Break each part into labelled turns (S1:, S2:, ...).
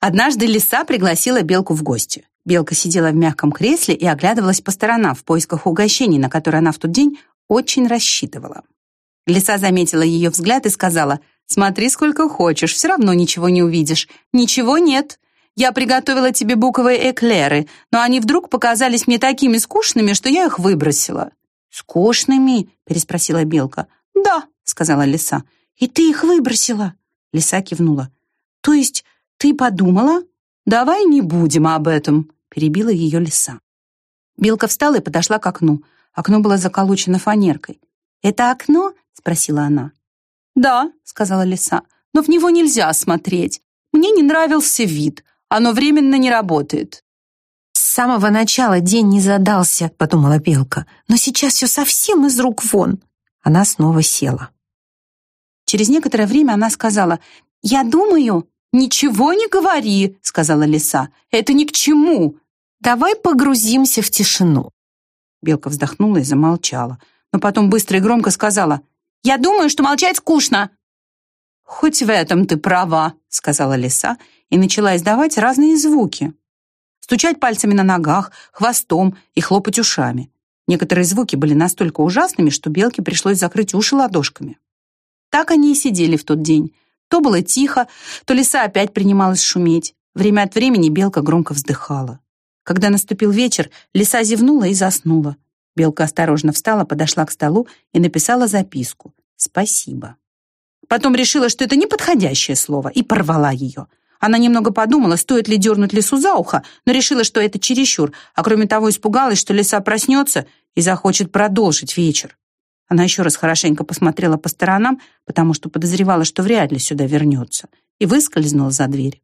S1: Однажды лиса пригласила белку в гости. Белка сидела в мягком кресле и оглядывалась по сторонам в поисках угощений, на которые она в тот день очень рассчитывала. Лиса заметила ее взгляд и сказала, «Смотри сколько хочешь, все равно ничего не увидишь. Ничего нет. Я приготовила тебе буковые эклеры, но они вдруг показались мне такими скучными, что я их выбросила». «Скучными?» — переспросила белка. «Да», — сказала лиса. «И ты их выбросила?» Лиса кивнула. «То есть ты подумала?» «Давай не будем об этом», — перебила ее лиса. Белка встала и подошла к окну. Окно было заколочено фанеркой. «Это окно?» — спросила она. «Да», — сказала лиса, — «но в него нельзя смотреть. Мне не нравился вид. Оно временно не работает».
S2: «С самого начала день не задался», — подумала Белка. «Но сейчас все совсем из рук вон». Она снова села.
S1: Через некоторое время она сказала, «Я думаю...» «Ничего не говори», — сказала лиса. «Это ни к чему.
S2: Давай погрузимся в тишину».
S1: Белка вздохнула и замолчала, но потом быстро и громко сказала, «Я думаю, что молчать скучно». «Хоть в этом ты права», — сказала лиса и начала издавать разные звуки. Стучать пальцами на ногах, хвостом и хлопать ушами. Некоторые звуки были настолько ужасными, что белке пришлось закрыть уши ладошками. Так они и сидели в тот день. То было тихо, то лиса опять принималась шуметь. Время от времени белка громко вздыхала. Когда наступил вечер, лиса зевнула и заснула. Белка осторожно встала, подошла к столу и написала записку «Спасибо». Потом решила, что это неподходящее слово, и порвала ее. Она немного подумала, стоит ли дернуть лису за ухо, но решила, что это чересчур, а кроме того испугалась, что лиса проснется и захочет продолжить вечер. Она еще раз хорошенько посмотрела по сторонам, потому что подозревала, что вряд ли сюда вернется, и выскользнула за дверь.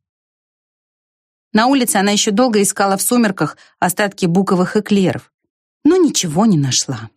S1: На улице она еще долго искала в сумерках остатки буковых эклеров, но ничего не нашла.